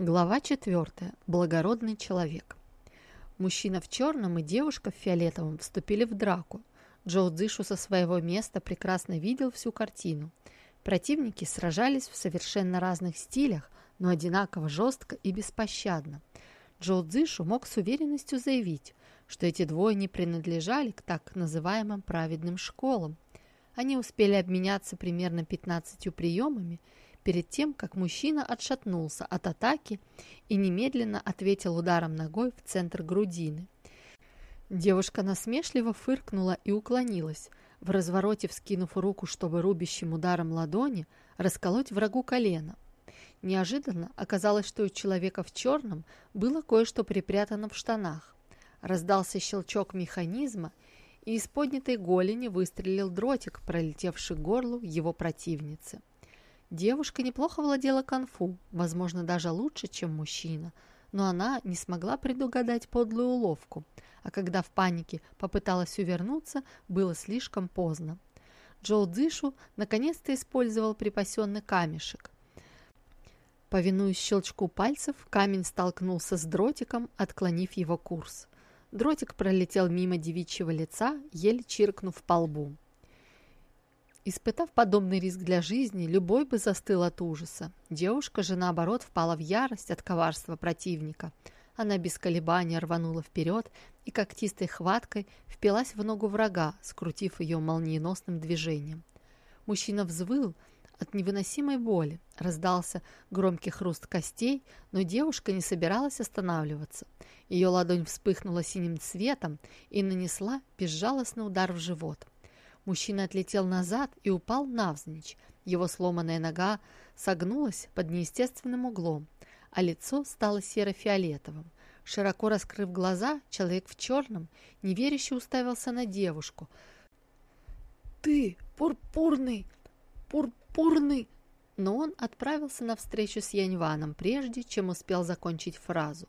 Глава 4. Благородный человек. Мужчина в черном и девушка в фиолетовом вступили в драку. Джоу Дзышу со своего места прекрасно видел всю картину. Противники сражались в совершенно разных стилях, но одинаково жестко и беспощадно. Джоу Дзышу мог с уверенностью заявить, что эти двое не принадлежали к так называемым праведным школам. Они успели обменяться примерно 15 приемами – перед тем, как мужчина отшатнулся от атаки и немедленно ответил ударом ногой в центр грудины. Девушка насмешливо фыркнула и уклонилась, в развороте вскинув руку, чтобы рубящим ударом ладони расколоть врагу колено. Неожиданно оказалось, что у человека в черном было кое-что припрятано в штанах. Раздался щелчок механизма, и из поднятой голени выстрелил дротик, пролетевший горлу его противницы. Девушка неплохо владела конфу, возможно, даже лучше, чем мужчина, но она не смогла предугадать подлую уловку, а когда в панике попыталась увернуться, было слишком поздно. Джоу Дзышу наконец-то использовал припасенный камешек. Повинуясь щелчку пальцев, камень столкнулся с дротиком, отклонив его курс. Дротик пролетел мимо девичьего лица, еле чиркнув по лбу. Испытав подобный риск для жизни, любой бы застыл от ужаса. Девушка же, наоборот, впала в ярость от коварства противника. Она без колебания рванула вперед и когтистой хваткой впилась в ногу врага, скрутив ее молниеносным движением. Мужчина взвыл от невыносимой боли. Раздался громкий хруст костей, но девушка не собиралась останавливаться. Ее ладонь вспыхнула синим цветом и нанесла безжалостный удар в живот – Мужчина отлетел назад и упал навзничь. Его сломанная нога согнулась под неестественным углом, а лицо стало серо-фиолетовым. Широко раскрыв глаза, человек в черном неверяще уставился на девушку. «Ты пурпурный! Пурпурный!» Но он отправился на встречу с Яньваном, прежде чем успел закончить фразу.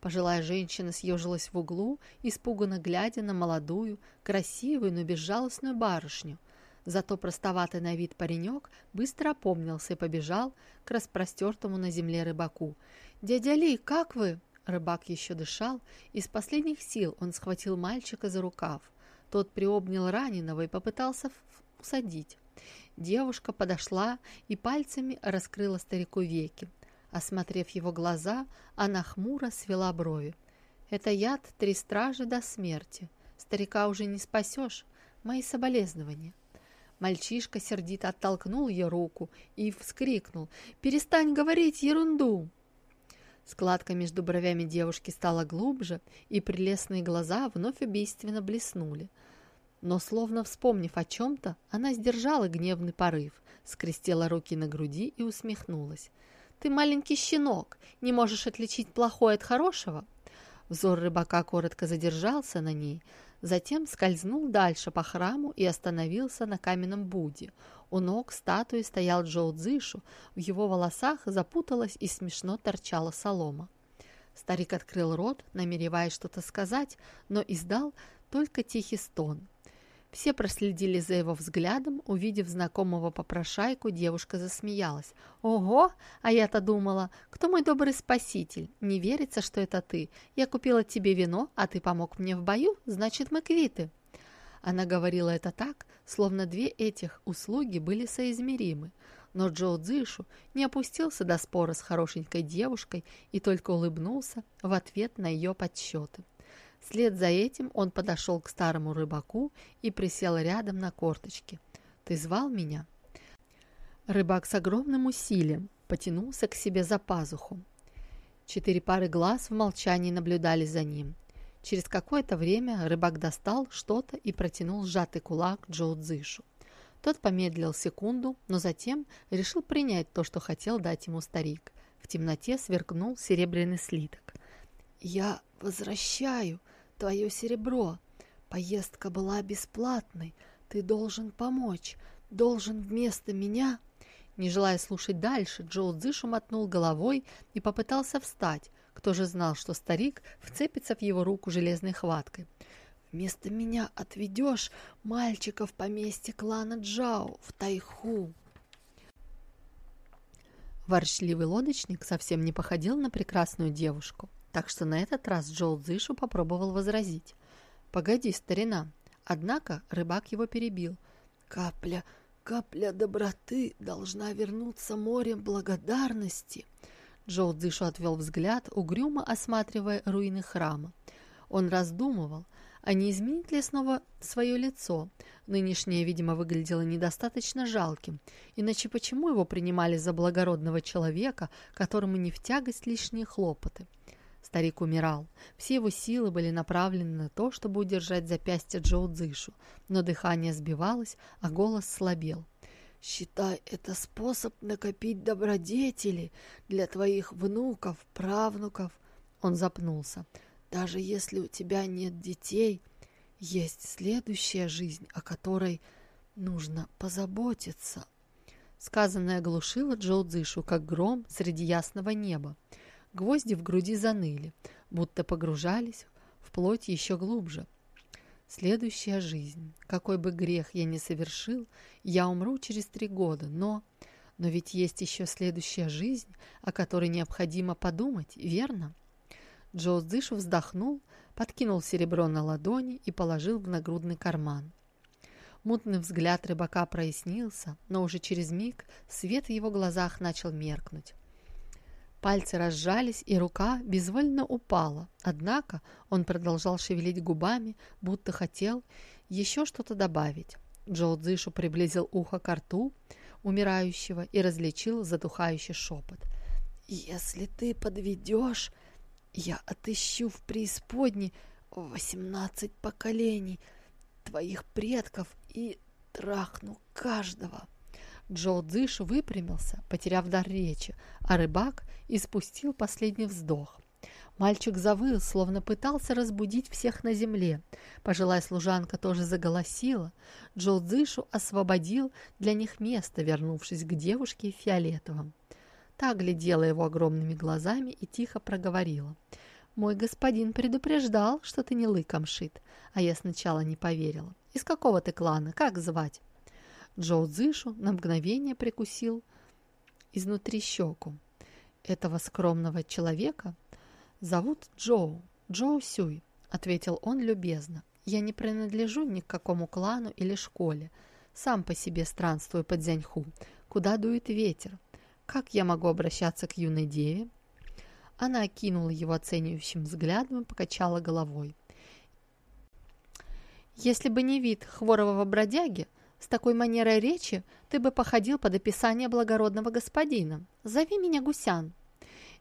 Пожилая женщина съежилась в углу, испуганно глядя на молодую, красивую, но безжалостную барышню. Зато простоватый на вид паренек быстро опомнился и побежал к распростертому на земле рыбаку. «Дядя Ли, как вы?» Рыбак еще дышал, и с последних сил он схватил мальчика за рукав. Тот приобнял раненого и попытался усадить. Девушка подошла и пальцами раскрыла старику веки. Осмотрев его глаза, она хмуро свела брови. «Это яд три стражи до смерти. Старика уже не спасешь. Мои соболезнования». Мальчишка сердито оттолкнул ее руку и вскрикнул. «Перестань говорить ерунду!» Складка между бровями девушки стала глубже, и прелестные глаза вновь убийственно блеснули. Но, словно вспомнив о чем-то, она сдержала гневный порыв, скрестила руки на груди и усмехнулась. Ты маленький щенок, не можешь отличить плохое от хорошего?» Взор рыбака коротко задержался на ней, затем скользнул дальше по храму и остановился на каменном Будде. У ног статуи стоял Джоу Цзышу, в его волосах запуталась и смешно торчала солома. Старик открыл рот, намереваясь что-то сказать, но издал только тихий стон. Все проследили за его взглядом. Увидев знакомого попрошайку, девушка засмеялась. «Ого! А я-то думала, кто мой добрый спаситель? Не верится, что это ты. Я купила тебе вино, а ты помог мне в бою, значит, мы квиты». Она говорила это так, словно две этих услуги были соизмеримы. Но Джо Цзишу не опустился до спора с хорошенькой девушкой и только улыбнулся в ответ на ее подсчеты. Вслед за этим он подошел к старому рыбаку и присел рядом на корточки. «Ты звал меня?» Рыбак с огромным усилием потянулся к себе за пазуху. Четыре пары глаз в молчании наблюдали за ним. Через какое-то время рыбак достал что-то и протянул сжатый кулак Джоу Цзышу. Тот помедлил секунду, но затем решил принять то, что хотел дать ему старик. В темноте сверкнул серебряный слиток. «Я возвращаю твое серебро. Поездка была бесплатной. Ты должен помочь. Должен вместо меня...» Не желая слушать дальше, Джоу Цзышу мотнул головой и попытался встать. Кто же знал, что старик вцепится в его руку железной хваткой. «Вместо меня отведешь мальчика в поместье клана Джао в Тайху». Ворчливый лодочник совсем не походил на прекрасную девушку, так что на этот раз Джоу Цзышу попробовал возразить. «Погоди, старина!» Однако рыбак его перебил. «Капля, капля доброты должна вернуться морем благодарности!» Джоу Цзышу отвел взгляд, угрюмо осматривая руины храма. Он раздумывал, а не изменит ли снова свое лицо. Нынешнее, видимо, выглядело недостаточно жалким. Иначе почему его принимали за благородного человека, которому не в тягость лишние хлопоты? Старик умирал. Все его силы были направлены на то, чтобы удержать запястье Джоу Цзышу, но дыхание сбивалось, а голос слабел. «Считай это способ накопить добродетели для твоих внуков, правнуков». Он запнулся. Даже если у тебя нет детей, есть следующая жизнь, о которой нужно позаботиться. Сказанное оглушило Джоу Цзышу, как гром среди ясного неба. Гвозди в груди заныли, будто погружались в плоть еще глубже. Следующая жизнь. Какой бы грех я ни совершил, я умру через три года, но... Но ведь есть еще следующая жизнь, о которой необходимо подумать, верно? Джоу Цзышу вздохнул, подкинул серебро на ладони и положил в нагрудный карман. Мутный взгляд рыбака прояснился, но уже через миг свет в его глазах начал меркнуть. Пальцы разжались, и рука безвольно упала. Однако он продолжал шевелить губами, будто хотел еще что-то добавить. Джоу Цзышу приблизил ухо к рту умирающего и различил затухающий шепот. «Если ты подведешь, я отыщу в преисподней восемнадцать поколений твоих предков и трахну каждого. Джо Дзыш выпрямился, потеряв дар речи, а рыбак испустил последний вздох. Мальчик завыл, словно пытался разбудить всех на земле. Пожилая служанка тоже заголосила. Джо Дзышу освободил для них место, вернувшись к девушке в фиолетовом. Та глядела его огромными глазами и тихо проговорила. «Мой господин предупреждал, что ты не лыком шит, а я сначала не поверила. Из какого ты клана? Как звать?» Джоу Цзышу на мгновение прикусил изнутри щеку. «Этого скромного человека зовут Джоу, Джоу Сюй», — ответил он любезно. «Я не принадлежу ни к какому клану или школе. Сам по себе странствую по Дзяньху, куда дует ветер. Как я могу обращаться к юной деве?» Она окинула его оценивающим взглядом и покачала головой. «Если бы не вид хворового бродяги, с такой манерой речи ты бы походил под описание благородного господина. Зови меня Гусян».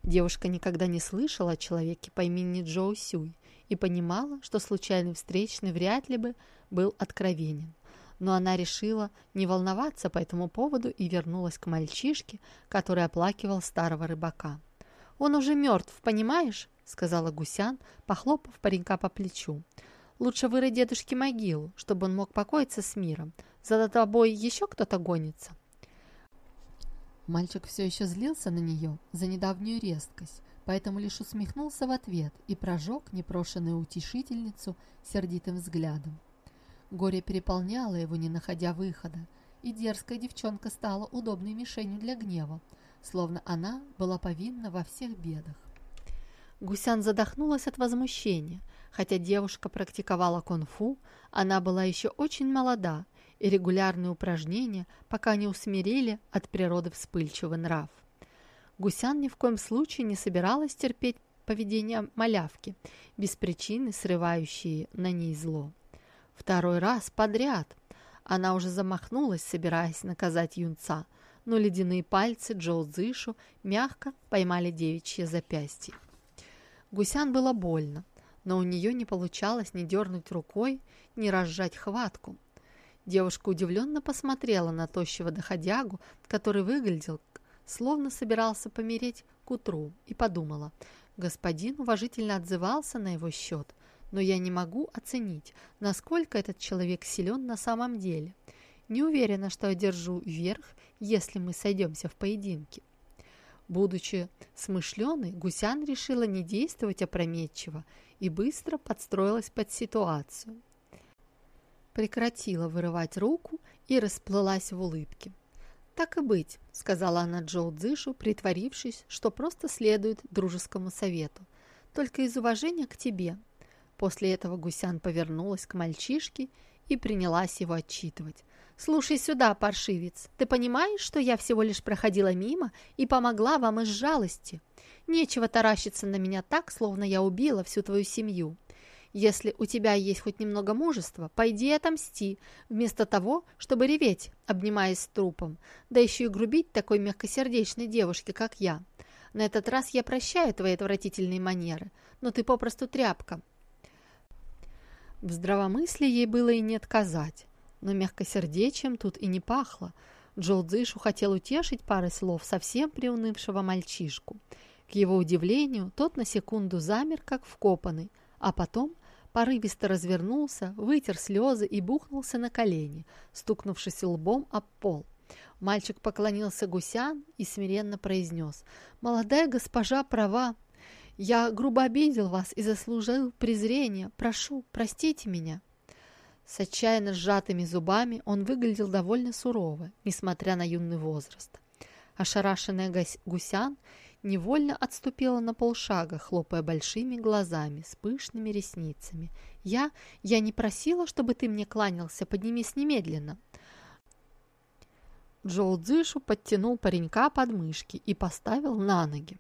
Девушка никогда не слышала о человеке по имени Джоу Сюй и понимала, что случайный встречный вряд ли бы был откровенен но она решила не волноваться по этому поводу и вернулась к мальчишке, который оплакивал старого рыбака. «Он уже мертв, понимаешь?» — сказала Гусян, похлопав паренька по плечу. «Лучше вырой дедушке могилу, чтобы он мог покоиться с миром. За тобой еще кто-то гонится». Мальчик все еще злился на нее за недавнюю резкость, поэтому лишь усмехнулся в ответ и прожег непрошенную утешительницу сердитым взглядом. Горе переполняло его, не находя выхода, и дерзкая девчонка стала удобной мишенью для гнева, словно она была повинна во всех бедах. Гусян задохнулась от возмущения. Хотя девушка практиковала кунг-фу, она была еще очень молода, и регулярные упражнения пока не усмирили от природы вспыльчивый нрав. Гусян ни в коем случае не собиралась терпеть поведение малявки, без причины срывающие на ней зло. Второй раз подряд. Она уже замахнулась, собираясь наказать юнца, но ледяные пальцы Джоу Зышу мягко поймали девичье запястье. Гусян было больно, но у нее не получалось ни дернуть рукой, ни разжать хватку. Девушка удивленно посмотрела на тощего доходягу, который выглядел, словно собирался помереть к утру, и подумала, господин уважительно отзывался на его счет – но я не могу оценить, насколько этот человек силен на самом деле. Не уверена, что одержу верх, если мы сойдемся в поединке. Будучи смышленой, Гусян решила не действовать опрометчиво и быстро подстроилась под ситуацию. Прекратила вырывать руку и расплылась в улыбке. «Так и быть», — сказала она Джоу Цзышу, притворившись, что просто следует дружескому совету. «Только из уважения к тебе». После этого Гусян повернулась к мальчишке и принялась его отчитывать. «Слушай сюда, паршивец, ты понимаешь, что я всего лишь проходила мимо и помогла вам из жалости? Нечего таращиться на меня так, словно я убила всю твою семью. Если у тебя есть хоть немного мужества, пойди отомсти, вместо того, чтобы реветь, обнимаясь с трупом, да еще и грубить такой мягкосердечной девушке, как я. На этот раз я прощаю твои отвратительные манеры, но ты попросту тряпка». В здравомыслии ей было и не отказать но мягкосердечием тут и не пахло. Цзышу хотел утешить парой слов совсем приунывшего мальчишку. К его удивлению, тот на секунду замер, как вкопанный, а потом порывисто развернулся, вытер слезы и бухнулся на колени, стукнувшись лбом об пол. Мальчик поклонился гусян и смиренно произнес «Молодая госпожа права. Я грубо обидел вас и заслужил презрение. Прошу, простите меня». С отчаянно сжатыми зубами он выглядел довольно сурово, несмотря на юный возраст. Ошарашенная гусян невольно отступила на полшага, хлопая большими глазами с пышными ресницами. «Я... я не просила, чтобы ты мне кланялся, поднимись немедленно!» Джоу Цзышу подтянул паренька под мышки и поставил на ноги.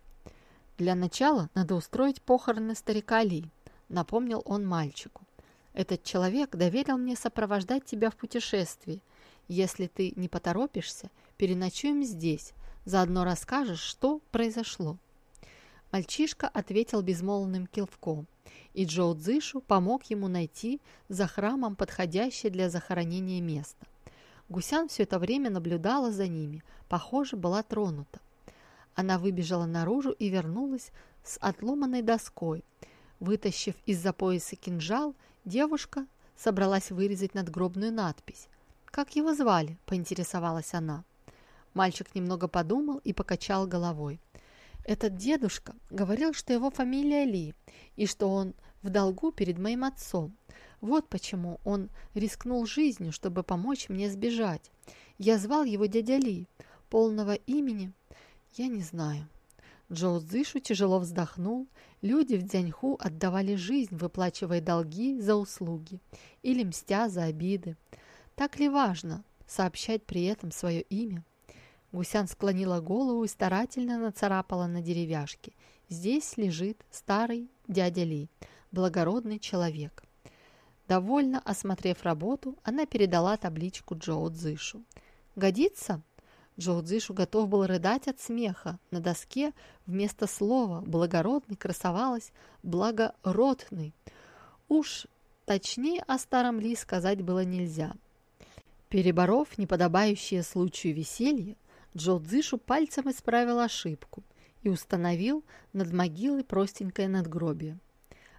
«Для начала надо устроить похороны старика Ли», — напомнил он мальчику. Этот человек доверил мне сопровождать тебя в путешествии. Если ты не поторопишься, переночуем здесь. Заодно расскажешь, что произошло». Мальчишка ответил безмолвным кивком, и Джоу Цзышу помог ему найти за храмом подходящее для захоронения место. Гусян все это время наблюдала за ними, похоже, была тронута. Она выбежала наружу и вернулась с отломанной доской. Вытащив из-за пояса кинжал, Девушка собралась вырезать надгробную надпись. «Как его звали?» – поинтересовалась она. Мальчик немного подумал и покачал головой. «Этот дедушка говорил, что его фамилия Ли, и что он в долгу перед моим отцом. Вот почему он рискнул жизнью, чтобы помочь мне сбежать. Я звал его дядя Ли. Полного имени я не знаю». Джоу Цзышу тяжело вздохнул. Люди в Дзяньху отдавали жизнь, выплачивая долги за услуги или мстя за обиды. Так ли важно сообщать при этом свое имя? Гусян склонила голову и старательно нацарапала на деревяшке. Здесь лежит старый дядя Ли, благородный человек. Довольно осмотрев работу, она передала табличку Джоу Цзышу. «Годится?» Джоу Цзишу готов был рыдать от смеха. На доске вместо слова «благородный» красовалось «благородный». Уж точнее о старом Ли сказать было нельзя. Переборов неподобающее случаю веселье, Джо Цзишу пальцем исправил ошибку и установил над могилой простенькое надгробие.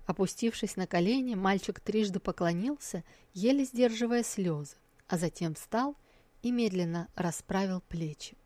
Опустившись на колени, мальчик трижды поклонился, еле сдерживая слезы, а затем встал и медленно расправил плечи.